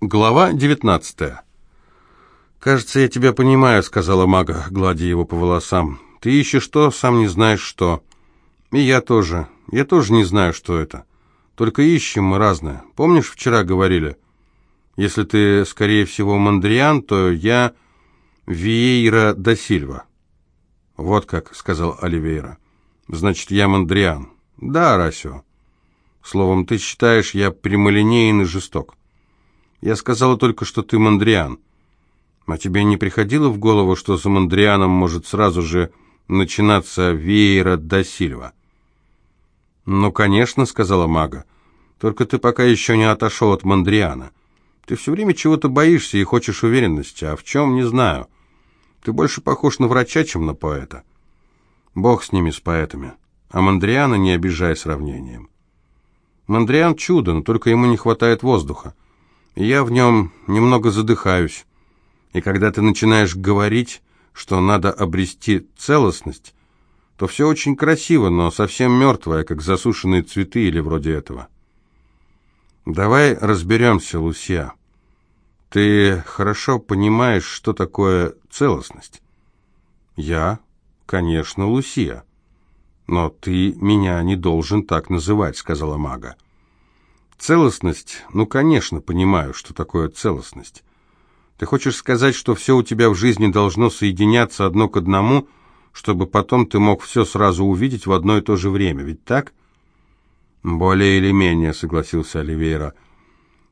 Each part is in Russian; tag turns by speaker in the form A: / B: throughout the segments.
A: Глава 19 «Кажется, я тебя понимаю», — сказала мага, гладя его по волосам. «Ты ищешь что, сам не знаешь что. И я тоже. Я тоже не знаю, что это. Только ищем мы разное. Помнишь, вчера говорили? Если ты, скорее всего, Мандриан, то я Виейра да Сильва». «Вот как», — сказал Оливейра. «Значит, я Мандриан». «Да, Расио. Словом, ты считаешь, я прямолинеен и жесток». Я сказала только, что ты Мандриан. А тебе не приходило в голову, что за Мандрианом может сразу же начинаться веера до Сильва? «Ну, конечно», — сказала мага. «Только ты пока еще не отошел от Мандриана. Ты все время чего-то боишься и хочешь уверенности, а в чем, не знаю. Ты больше похож на врача, чем на поэта. Бог с ними, с поэтами. А Мандриана не обижай сравнением. Мандриан чудо, но только ему не хватает воздуха я в нем немного задыхаюсь. И когда ты начинаешь говорить, что надо обрести целостность, то все очень красиво, но совсем мертвое, как засушенные цветы или вроде этого. Давай разберемся, Лусия. Ты хорошо понимаешь, что такое целостность? Я, конечно, Лусия. Но ты меня не должен так называть, сказала мага. Целостность? Ну, конечно, понимаю, что такое целостность. Ты хочешь сказать, что все у тебя в жизни должно соединяться одно к одному, чтобы потом ты мог все сразу увидеть в одно и то же время, ведь так? Более или менее, согласился Оливейра.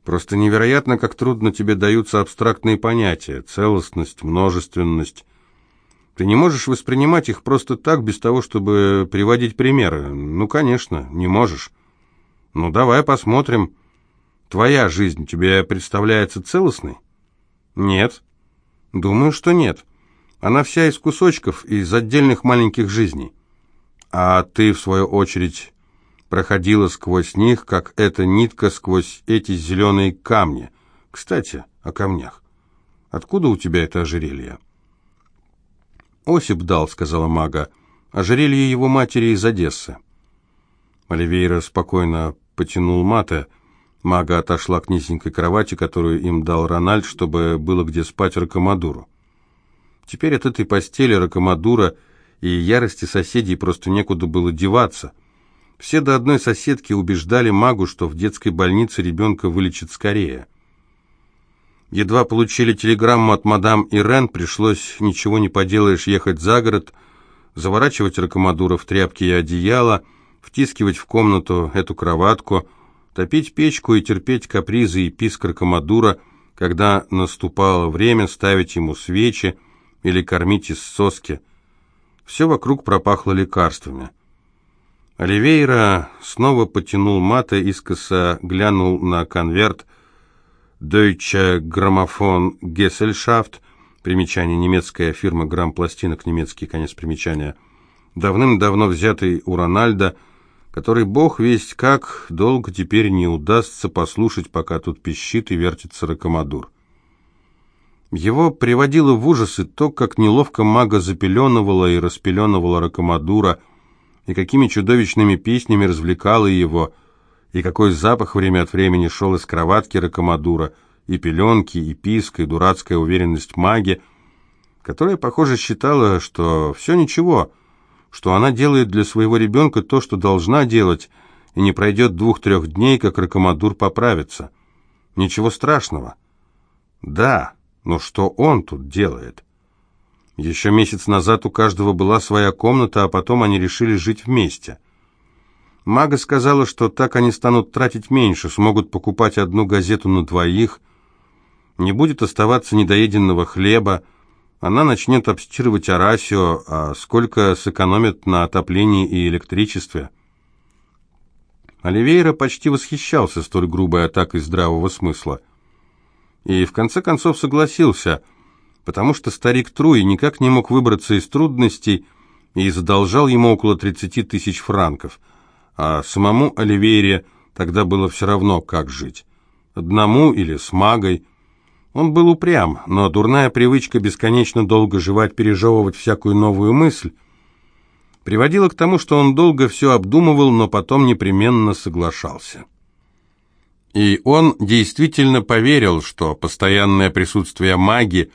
A: Просто невероятно, как трудно тебе даются абстрактные понятия, целостность, множественность. Ты не можешь воспринимать их просто так, без того, чтобы приводить примеры. Ну, конечно, не можешь. Ну, давай посмотрим. Твоя жизнь тебе представляется целостной? Нет. Думаю, что нет. Она вся из кусочков, из отдельных маленьких жизней. А ты, в свою очередь, проходила сквозь них, как эта нитка сквозь эти зеленые камни. Кстати, о камнях. Откуда у тебя это ожерелье? Осип дал, сказала мага. Ожерелье его матери из Одессы. Оливейра спокойно потянул мата. Мага отошла к низенькой кровати, которую им дал Рональд, чтобы было где спать Ракомадуру. Теперь от этой постели Ракомадура и ярости соседей просто некуда было деваться. Все до одной соседки убеждали магу, что в детской больнице ребенка вылечат скорее. Едва получили телеграмму от мадам Ирен, пришлось, ничего не поделаешь, ехать за город, заворачивать Ракомадура в тряпки и одеяло – втискивать в комнату эту кроватку, топить печку и терпеть капризы и писк крокомадура, когда наступало время ставить ему свечи или кормить из соски. Все вокруг пропахло лекарствами. Оливейра снова потянул мата, искоса глянул на конверт Deutsche Grammophon Gesellschaft, примечание немецкая фирма грамм-пластинок, немецкий конец примечания, давным-давно взятый у Рональда, который бог весть как долго теперь не удастся послушать, пока тут пищит и вертится ракомадур. Его приводило в ужасы то, как неловко мага запеленывала и распеленывала ракомадура, и какими чудовищными песнями развлекала его, и какой запах время от времени шел из кроватки ракомадура, и пеленки, и писк, и дурацкая уверенность маги, которая, похоже, считала, что все ничего — что она делает для своего ребенка то, что должна делать, и не пройдет двух-трех дней, как Ракомадур поправится. Ничего страшного. Да, но что он тут делает? Еще месяц назад у каждого была своя комната, а потом они решили жить вместе. Мага сказала, что так они станут тратить меньше, смогут покупать одну газету на двоих, не будет оставаться недоеденного хлеба, она начнет обстирывать Арасио, а сколько сэкономит на отоплении и электричестве. Оливейра почти восхищался столь грубой атакой здравого смысла. И в конце концов согласился, потому что старик Труи никак не мог выбраться из трудностей и задолжал ему около 30 тысяч франков, а самому Оливейре тогда было все равно, как жить. Одному или с магой – он был упрям, но дурная привычка бесконечно долго жевать, пережевывать всякую новую мысль, приводила к тому, что он долго все обдумывал, но потом непременно соглашался. И он действительно поверил, что постоянное присутствие маги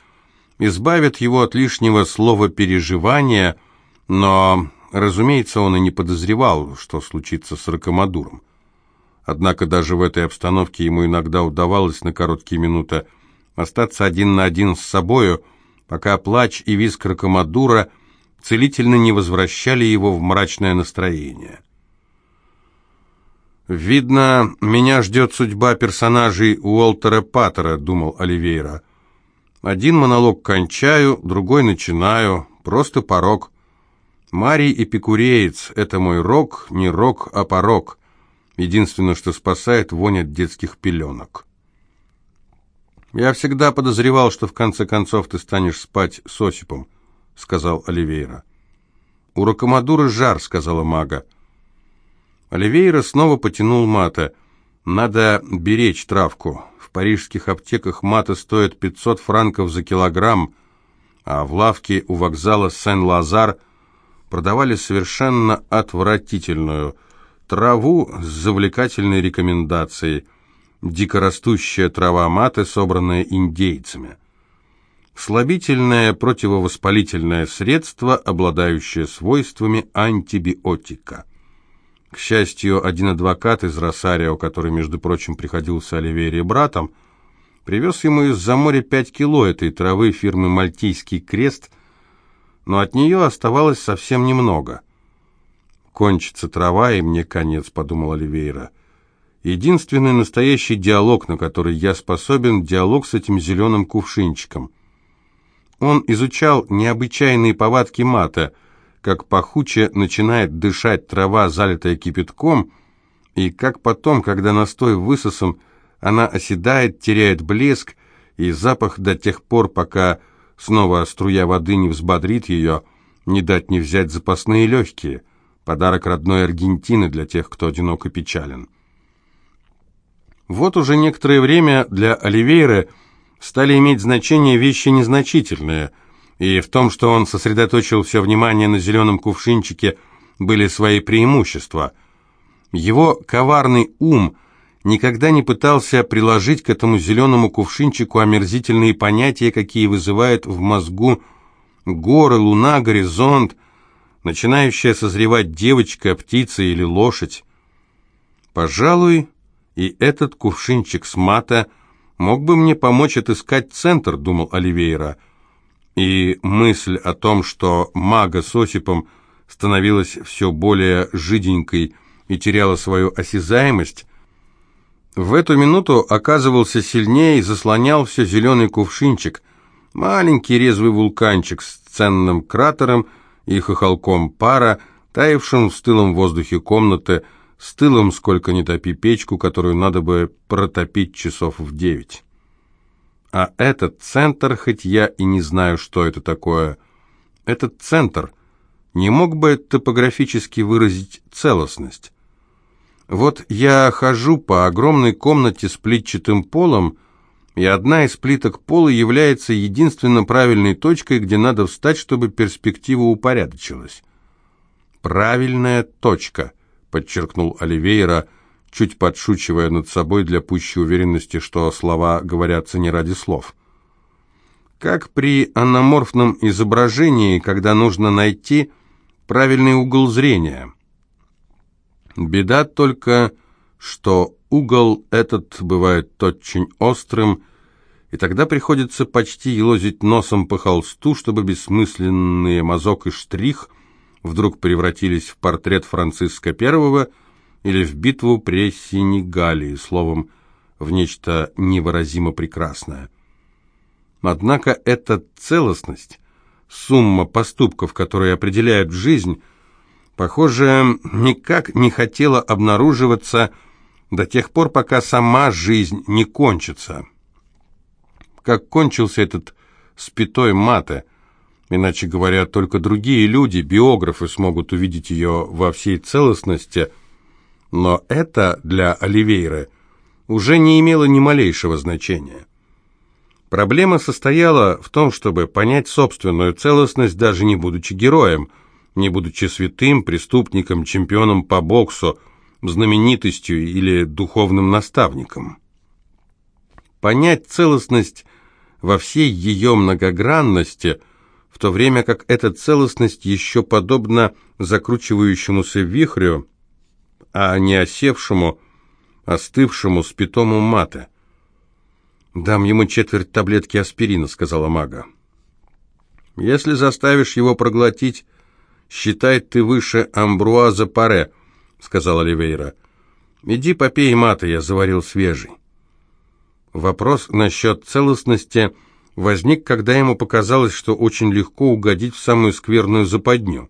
A: избавит его от лишнего слова переживания, но, разумеется, он и не подозревал, что случится с Ракомадуром. Однако даже в этой обстановке ему иногда удавалось на короткие минуты остаться один на один с собою, пока плач и визг Ракомадура целительно не возвращали его в мрачное настроение. «Видно, меня ждет судьба персонажей Уолтера Паттера», — думал Оливейра. «Один монолог кончаю, другой начинаю, просто порог. Марий Эпикуреец — это мой рок, не рок, а порог. Единственное, что спасает, вонь детских пеленок». «Я всегда подозревал, что в конце концов ты станешь спать с Осипом», — сказал Оливейра. «У Рокомадура жар», — сказала мага. Оливейра снова потянул мата. «Надо беречь травку. В парижских аптеках мата стоит 500 франков за килограмм, а в лавке у вокзала Сен-Лазар продавали совершенно отвратительную траву с завлекательной рекомендацией. Дикорастущая трава маты, собранная индейцами. Слабительное противовоспалительное средство, обладающее свойствами антибиотика. К счастью, один адвокат из Росарио, который, между прочим, приходился Оливере братом, привез ему из-за моря пять кило этой травы фирмы «Мальтийский крест», но от нее оставалось совсем немного. «Кончится трава, и мне конец», — подумал Оливейра. «Единственный настоящий диалог, на который я способен, диалог с этим зеленым кувшинчиком». Он изучал необычайные повадки мата — как пахуче начинает дышать трава, залитая кипятком, и как потом, когда настой высосан, она оседает, теряет блеск и запах до тех пор, пока снова струя воды не взбодрит ее, не дать не взять запасные легкие, подарок родной Аргентины для тех, кто одинок и печален. Вот уже некоторое время для Оливейры стали иметь значение вещи незначительные – и в том, что он сосредоточил все внимание на зеленом кувшинчике, были свои преимущества. Его коварный ум никогда не пытался приложить к этому зеленому кувшинчику омерзительные понятия, какие вызывают в мозгу горы, луна, горизонт, начинающая созревать девочка, птица или лошадь. Пожалуй, и этот кувшинчик с мата мог бы мне помочь отыскать центр, думал Оливейра, — и мысль о том, что мага с Осипом становилась все более жиденькой и теряла свою осязаемость, в эту минуту оказывался сильнее и заслонял все зеленый кувшинчик, маленький резвый вулканчик с ценным кратером и хохолком пара, таявшим в стылом воздухе комнаты, стылом, сколько не топи печку, которую надо бы протопить часов в девять. А этот центр, хоть я и не знаю, что это такое, этот центр не мог бы топографически выразить целостность. Вот я хожу по огромной комнате с плитчатым полом, и одна из плиток пола является единственно правильной точкой, где надо встать, чтобы перспектива упорядочилась. «Правильная точка», — подчеркнул Оливейра, — чуть подшучивая над собой для пущей уверенности, что слова говорятся не ради слов. Как при аноморфном изображении, когда нужно найти правильный угол зрения. Беда только, что угол этот бывает очень острым, и тогда приходится почти елозить носом по холсту, чтобы бессмысленные мазок и штрих вдруг превратились в портрет Франциска Первого – или в битву при Сенегалии, словом, в нечто невыразимо прекрасное. Однако эта целостность, сумма поступков, которые определяют жизнь, похоже, никак не хотела обнаруживаться до тех пор, пока сама жизнь не кончится. Как кончился этот спитой мате, иначе говоря, только другие люди, биографы, смогут увидеть ее во всей целостности – но это для Оливейры уже не имело ни малейшего значения. Проблема состояла в том, чтобы понять собственную целостность, даже не будучи героем, не будучи святым, преступником, чемпионом по боксу, знаменитостью или духовным наставником. Понять целостность во всей ее многогранности, в то время как эта целостность еще подобна закручивающемуся вихрю, а не осевшему, остывшему спитому мате. «Дам ему четверть таблетки аспирина», — сказала мага. «Если заставишь его проглотить, считай ты выше Амбруаза Паре», — сказала Оливейра. «Иди попей мата, я заварил свежий». Вопрос насчет целостности возник, когда ему показалось, что очень легко угодить в самую скверную западню.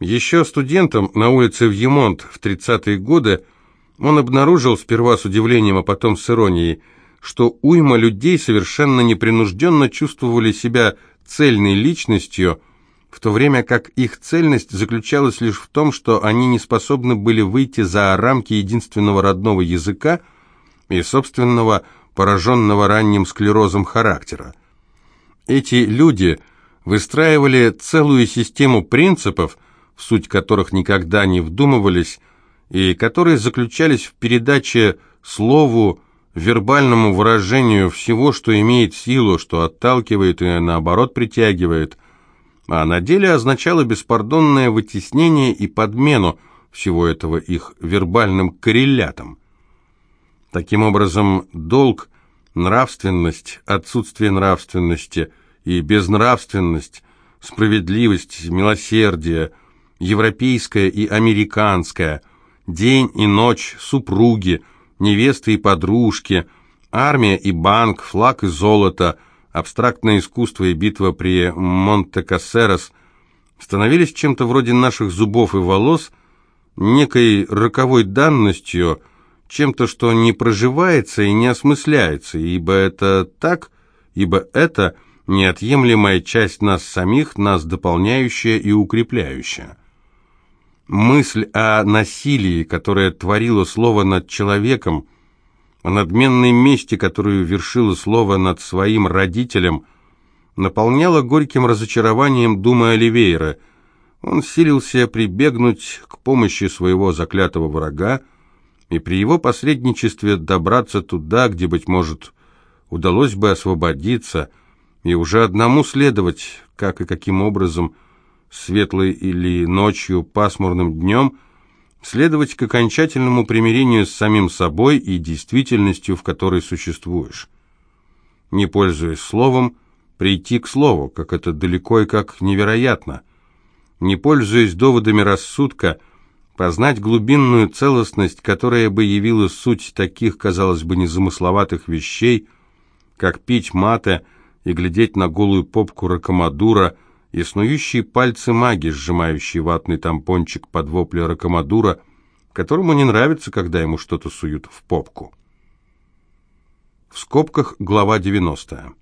A: Еще студентом на улице Вьемонт в 30-е годы он обнаружил сперва с удивлением, а потом с иронией, что уйма людей совершенно непринужденно чувствовали себя цельной личностью, в то время как их цельность заключалась лишь в том, что они не способны были выйти за рамки единственного родного языка – и собственного, пораженного ранним склерозом характера. Эти люди выстраивали целую систему принципов, в суть которых никогда не вдумывались, и которые заключались в передаче слову, вербальному выражению всего, что имеет силу, что отталкивает и наоборот притягивает, а на деле означало беспардонное вытеснение и подмену всего этого их вербальным коррелятом. Таким образом, долг, нравственность, отсутствие нравственности и безнравственность, справедливость, милосердие, европейское и американское, день и ночь, супруги, невесты и подружки, армия и банк, флаг и золото, абстрактное искусство и битва при Монте-Кассерос становились чем-то вроде наших зубов и волос, некой роковой данностью – чем-то, что не проживается и не осмысляется, ибо это так, ибо это неотъемлемая часть нас самих, нас дополняющая и укрепляющая. Мысль о насилии, которое творило слово над человеком, о надменной мести, которую вершило слово над своим родителем, наполняла горьким разочарованием думы Оливейра. Он силился прибегнуть к помощи своего заклятого врага, и при его посредничестве добраться туда, где, быть может, удалось бы освободиться, и уже одному следовать, как и каким образом, светлой или ночью, пасмурным днем, следовать к окончательному примирению с самим собой и действительностью, в которой существуешь. Не пользуясь словом, прийти к слову, как это далеко и как невероятно. Не пользуясь доводами рассудка – познать глубинную целостность, которая бы явила суть таких, казалось бы, незамысловатых вещей, как пить мате и глядеть на голую попку ракомадура и снующие пальцы маги, сжимающие ватный тампончик под вопли ракомадура, которому не нравится, когда ему что-то суют в попку. В скобках глава 90.